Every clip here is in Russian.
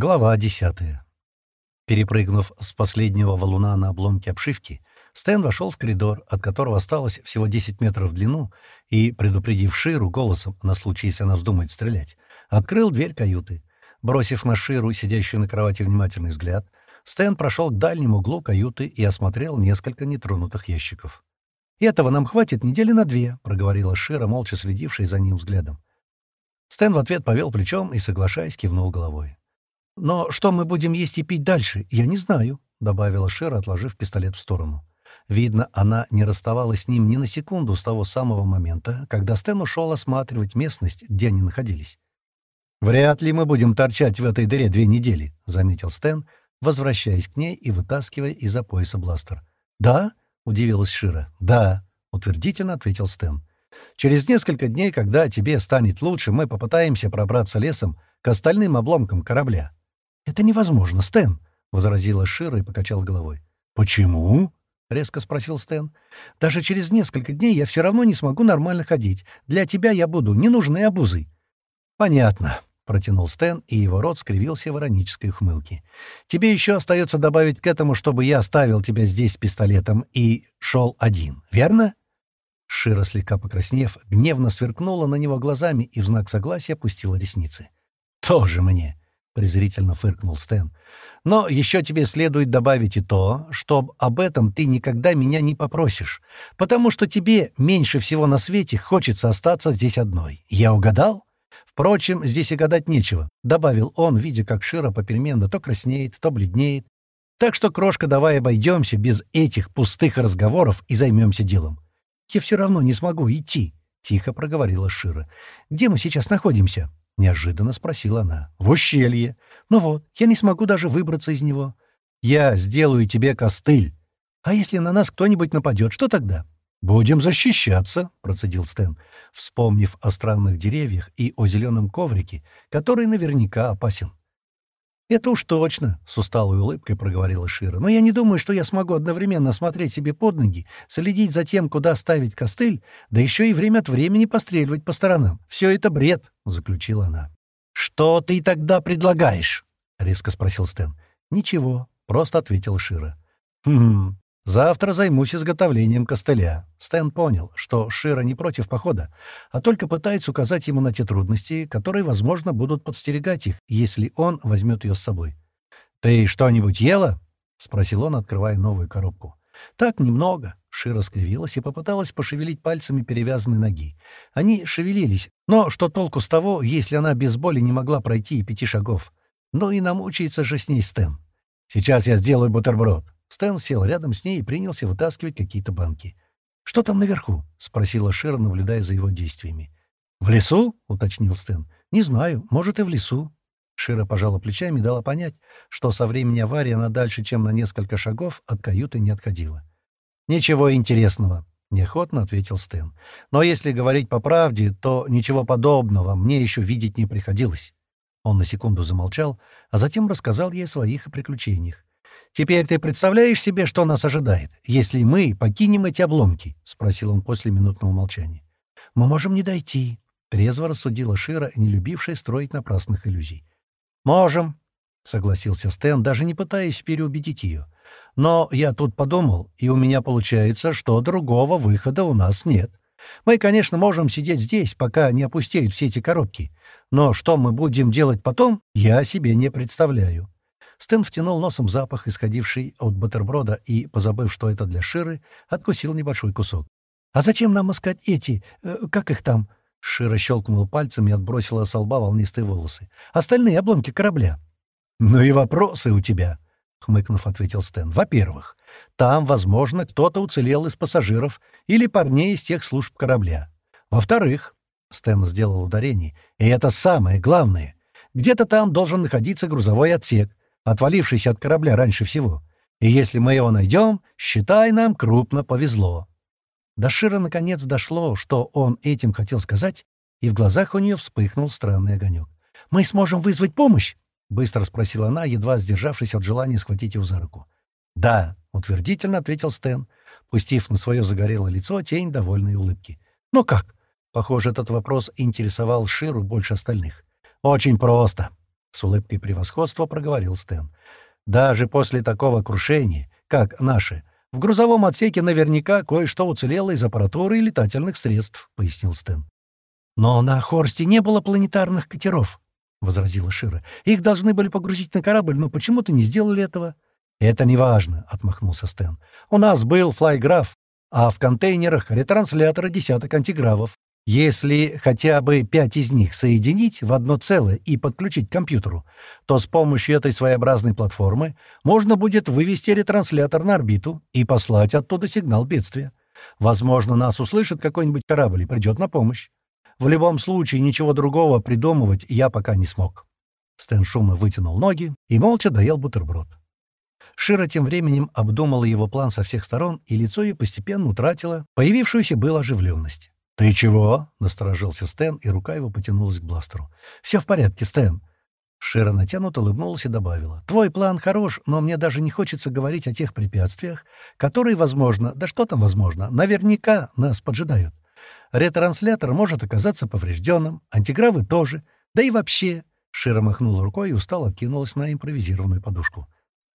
Глава десятая. Перепрыгнув с последнего валуна на обломки обшивки, Стэн вошел в коридор, от которого осталось всего 10 метров в длину, и, предупредив Ширу голосом, на случай, если она вздумает стрелять, открыл дверь каюты. Бросив на Ширу, сидящую на кровати, внимательный взгляд, Стэн прошел к дальнему углу каюты и осмотрел несколько нетронутых ящиков. «Этого нам хватит недели на две», — проговорила Шира, молча следившая за ним взглядом. Стэн в ответ повел плечом и, соглашаясь, кивнул головой. «Но что мы будем есть и пить дальше, я не знаю», — добавила Шера, отложив пистолет в сторону. Видно, она не расставалась с ним ни на секунду с того самого момента, когда Стэн ушел осматривать местность, где они находились. «Вряд ли мы будем торчать в этой дыре две недели», — заметил Стэн, возвращаясь к ней и вытаскивая из-за пояса бластер. «Да?» — удивилась Шира. «Да», — утвердительно ответил Стэн. «Через несколько дней, когда тебе станет лучше, мы попытаемся пробраться лесом к остальным обломкам корабля. «Это невозможно, Стэн», — возразила Шира и покачал головой. «Почему?» — резко спросил Стэн. «Даже через несколько дней я все равно не смогу нормально ходить. Для тебя я буду не нужны обузой». «Понятно», — протянул Стэн, и его рот скривился в иронической ухмылке. «Тебе еще остается добавить к этому, чтобы я оставил тебя здесь с пистолетом и шел один, верно?» Шира, слегка покраснев, гневно сверкнула на него глазами и в знак согласия опустила ресницы. «Тоже мне!» Презрительно фыркнул Стэн. «Но еще тебе следует добавить и то, что об этом ты никогда меня не попросишь, потому что тебе меньше всего на свете хочется остаться здесь одной. Я угадал?» «Впрочем, здесь и гадать нечего», — добавил он, видя, как Шира попеременно то краснеет, то бледнеет. «Так что, крошка, давай обойдемся без этих пустых разговоров и займемся делом». «Я все равно не смогу идти», — тихо проговорила Шира. «Где мы сейчас находимся?» — неожиданно спросила она. «В ущелье. Ну вот, я не смогу даже выбраться из него. Я сделаю тебе костыль. А если на нас кто-нибудь нападет, что тогда?» «Будем защищаться», — процедил Стэн, вспомнив о странных деревьях и о зеленом коврике, который наверняка опасен. «Это уж точно», — с усталой улыбкой проговорила Шира. «Но я не думаю, что я смогу одновременно смотреть себе под ноги, следить за тем, куда ставить костыль, да еще и время от времени постреливать по сторонам. Все это бред», — заключила она. «Что ты тогда предлагаешь?» — резко спросил Стэн. «Ничего», — просто ответила Шира. «Хм, Завтра займусь изготовлением костыля. Стэн понял, что Шира не против похода, а только пытается указать ему на те трудности, которые, возможно, будут подстерегать их, если он возьмет ее с собой. «Ты что-нибудь ела?» — спросил он, открывая новую коробку. «Так немного». Шира скривилась и попыталась пошевелить пальцами перевязанной ноги. Они шевелились, но что толку с того, если она без боли не могла пройти и пяти шагов? Ну и намучается же с ней Стэн. «Сейчас я сделаю бутерброд», Стэн сел рядом с ней и принялся вытаскивать какие-то банки. «Что там наверху?» — спросила Шера, наблюдая за его действиями. «В лесу?» — уточнил Стэн. «Не знаю. Может, и в лесу». Шира пожала плечами и дала понять, что со времени аварии она дальше, чем на несколько шагов, от каюты не отходила. «Ничего интересного», — неохотно ответил Стэн. «Но если говорить по правде, то ничего подобного мне еще видеть не приходилось». Он на секунду замолчал, а затем рассказал ей о своих приключениях. «Теперь ты представляешь себе, что нас ожидает, если мы покинем эти обломки?» — спросил он после минутного молчания. «Мы можем не дойти», — трезво рассудила Шира, не любившая строить напрасных иллюзий. «Можем», — согласился Стэн, даже не пытаясь переубедить ее. «Но я тут подумал, и у меня получается, что другого выхода у нас нет. Мы, конечно, можем сидеть здесь, пока не опустеют все эти коробки, но что мы будем делать потом, я себе не представляю». Стэн втянул носом запах, исходивший от бутерброда, и, позабыв, что это для Ширы, откусил небольшой кусок. «А зачем нам искать эти... Э, как их там?» Шира щелкнула пальцем и отбросила с лба волнистые волосы. «Остальные обломки корабля». «Ну и вопросы у тебя», — хмыкнув, ответил Стэн. «Во-первых, там, возможно, кто-то уцелел из пассажиров или парней из тех служб корабля. Во-вторых, Стэн сделал ударение, и это самое главное, где-то там должен находиться грузовой отсек, отвалившийся от корабля раньше всего. И если мы его найдем, считай, нам крупно повезло». До Шира наконец дошло, что он этим хотел сказать, и в глазах у нее вспыхнул странный огонек. «Мы сможем вызвать помощь?» — быстро спросила она, едва сдержавшись от желания схватить его за руку. «Да», — утвердительно ответил Стэн, пустив на свое загорелое лицо тень довольной улыбки. «Но как?» Похоже, этот вопрос интересовал Ширу больше остальных. «Очень просто. — с улыбкой превосходства проговорил Стэн. «Даже после такого крушения, как наше, в грузовом отсеке наверняка кое-что уцелело из аппаратуры и летательных средств», — пояснил Стэн. «Но на Хорсте не было планетарных катеров», — возразила Шира. «Их должны были погрузить на корабль, но почему-то не сделали этого». «Это не важно», — отмахнулся Стэн. «У нас был флайграф, а в контейнерах ретрансляторы десяток антигравов. Если хотя бы пять из них соединить в одно целое и подключить к компьютеру, то с помощью этой своеобразной платформы можно будет вывести ретранслятор на орбиту и послать оттуда сигнал бедствия. Возможно, нас услышит какой-нибудь корабль и придет на помощь. В любом случае, ничего другого придумывать я пока не смог. Стэн шумно вытянул ноги и молча доел бутерброд. Шира тем временем обдумала его план со всех сторон, и лицо ее постепенно утратило появившуюся было оживленность. «Ты чего?» — насторожился Стэн, и рука его потянулась к бластеру. «Все в порядке, Стэн». Шира натянуто улыбнулась и добавила. «Твой план хорош, но мне даже не хочется говорить о тех препятствиях, которые, возможно, да что там возможно, наверняка нас поджидают. Ретранслятор может оказаться поврежденным, антигравы тоже, да и вообще...» Шира махнула рукой и устало откинулась на импровизированную подушку.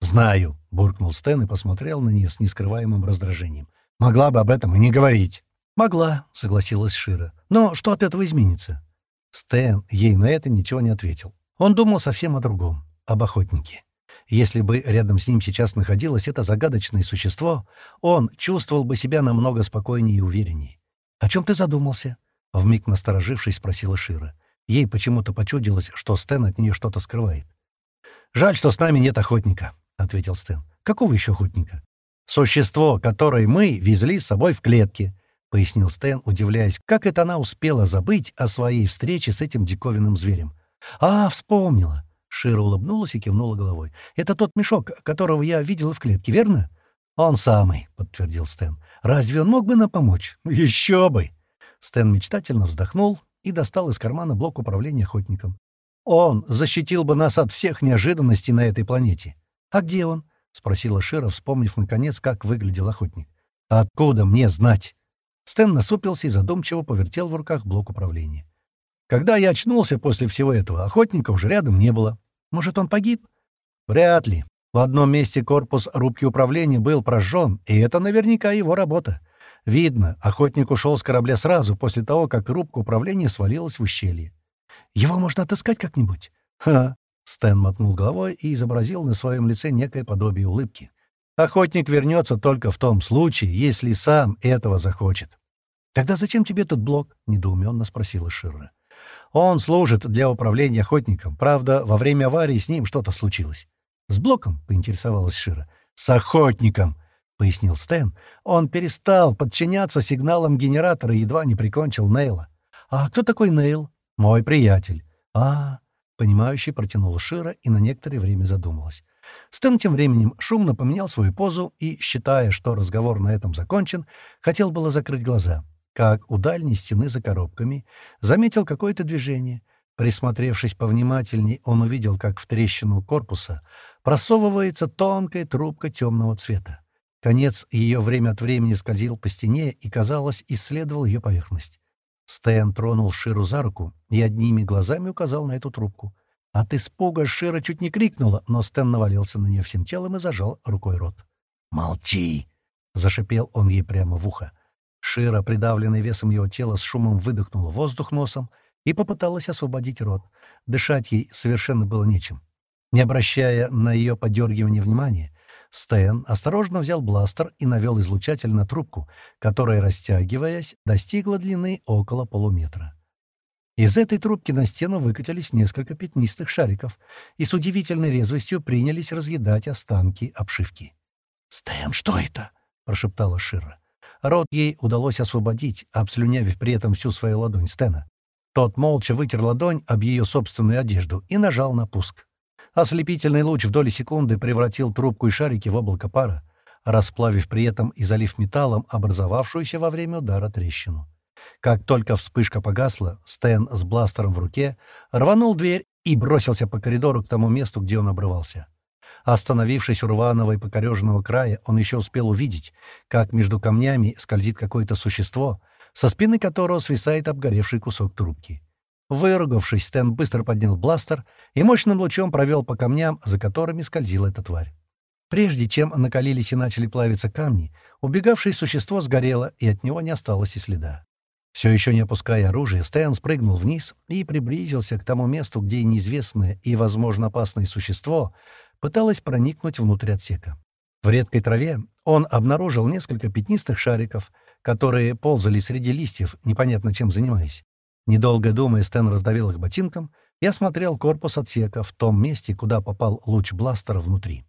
«Знаю», — буркнул Стэн и посмотрел на нее с нескрываемым раздражением. «Могла бы об этом и не говорить». «Могла», — согласилась Шира. «Но что от этого изменится?» Стэн ей на это ничего не ответил. Он думал совсем о другом, об охотнике. Если бы рядом с ним сейчас находилось это загадочное существо, он чувствовал бы себя намного спокойнее и увереннее. «О чем ты задумался?» — вмиг насторожившись, спросила Шира. Ей почему-то почудилось, что Стэн от нее что-то скрывает. «Жаль, что с нами нет охотника», — ответил Стэн. «Какого еще охотника?» «Существо, которое мы везли с собой в клетке», — пояснил Стэн, удивляясь, как это она успела забыть о своей встрече с этим диковинным зверем. «А, вспомнила!» — Шира улыбнулась и кивнула головой. «Это тот мешок, которого я видела в клетке, верно?» «Он самый», — подтвердил Стэн. «Разве он мог бы нам помочь?» «Еще бы!» Стэн мечтательно вздохнул и достал из кармана блок управления охотником. «Он защитил бы нас от всех неожиданностей на этой планете». «А где он?» — спросила Шира, вспомнив, наконец, как выглядел охотник. «Откуда мне знать?» Стэн насупился и задумчиво повертел в руках блок управления. Когда я очнулся после всего этого, охотника уже рядом не было. Может, он погиб? Вряд ли. В одном месте корпус рубки управления был прожжен, и это наверняка его работа. Видно, охотник ушел с корабля сразу после того, как рубка управления свалилась в ущелье. «Его можно отыскать как-нибудь?» «Ха!» — Стэн мотнул головой и изобразил на своем лице некое подобие улыбки. «Охотник вернется только в том случае, если сам этого захочет». «Тогда зачем тебе этот блок?» — недоуменно спросила Ширра. «Он служит для управления охотником. Правда, во время аварии с ним что-то случилось». «С блоком?» — поинтересовалась Шира. «С охотником!» — пояснил Стэн. «Он перестал подчиняться сигналам генератора и едва не прикончил Нейла». «А кто такой Нейл?» «Мой приятель». «А, понимающий протянула Шира и на некоторое время задумалась. Стэн тем временем шумно поменял свою позу и, считая, что разговор на этом закончен, хотел было закрыть глаза как у дальней стены за коробками, заметил какое-то движение. Присмотревшись повнимательней, он увидел, как в трещину корпуса просовывается тонкая трубка темного цвета. Конец ее время от времени скользил по стене и, казалось, исследовал ее поверхность. Стэн тронул Ширу за руку и одними глазами указал на эту трубку. От испуга Шира чуть не крикнула, но Стэн навалился на нее всем телом и зажал рукой рот. «Молчи!» — зашипел он ей прямо в ухо. Шира, придавленный весом его тела, с шумом выдохнула воздух носом и попыталась освободить рот. Дышать ей совершенно было нечем. Не обращая на ее подергивание внимания, Стэн осторожно взял бластер и навел излучатель на трубку, которая, растягиваясь, достигла длины около полуметра. Из этой трубки на стену выкатились несколько пятнистых шариков и с удивительной резвостью принялись разъедать останки обшивки. «Стэн, что это?» — прошептала Шира. Рот ей удалось освободить, обслюнявив при этом всю свою ладонь Стена. Тот молча вытер ладонь об ее собственную одежду и нажал на пуск. Ослепительный луч в доли секунды превратил трубку и шарики в облако пара, расплавив при этом и залив металлом образовавшуюся во время удара трещину. Как только вспышка погасла, Стэн с бластером в руке рванул дверь и бросился по коридору к тому месту, где он обрывался. Остановившись у рваного и покореженного края, он еще успел увидеть, как между камнями скользит какое-то существо, со спины которого свисает обгоревший кусок трубки. Выругавшись, Стэн быстро поднял бластер и мощным лучом провел по камням, за которыми скользила эта тварь. Прежде чем накалились и начали плавиться камни, убегавшее существо сгорело, и от него не осталось и следа. Все еще не опуская оружие, Стэн спрыгнул вниз и приблизился к тому месту, где неизвестное и, возможно, опасное существо пыталось проникнуть внутрь отсека. В редкой траве он обнаружил несколько пятнистых шариков, которые ползали среди листьев, непонятно чем занимаясь. Недолго думая, Стэн раздавил их ботинком и осмотрел корпус отсека в том месте, куда попал луч бластера внутри.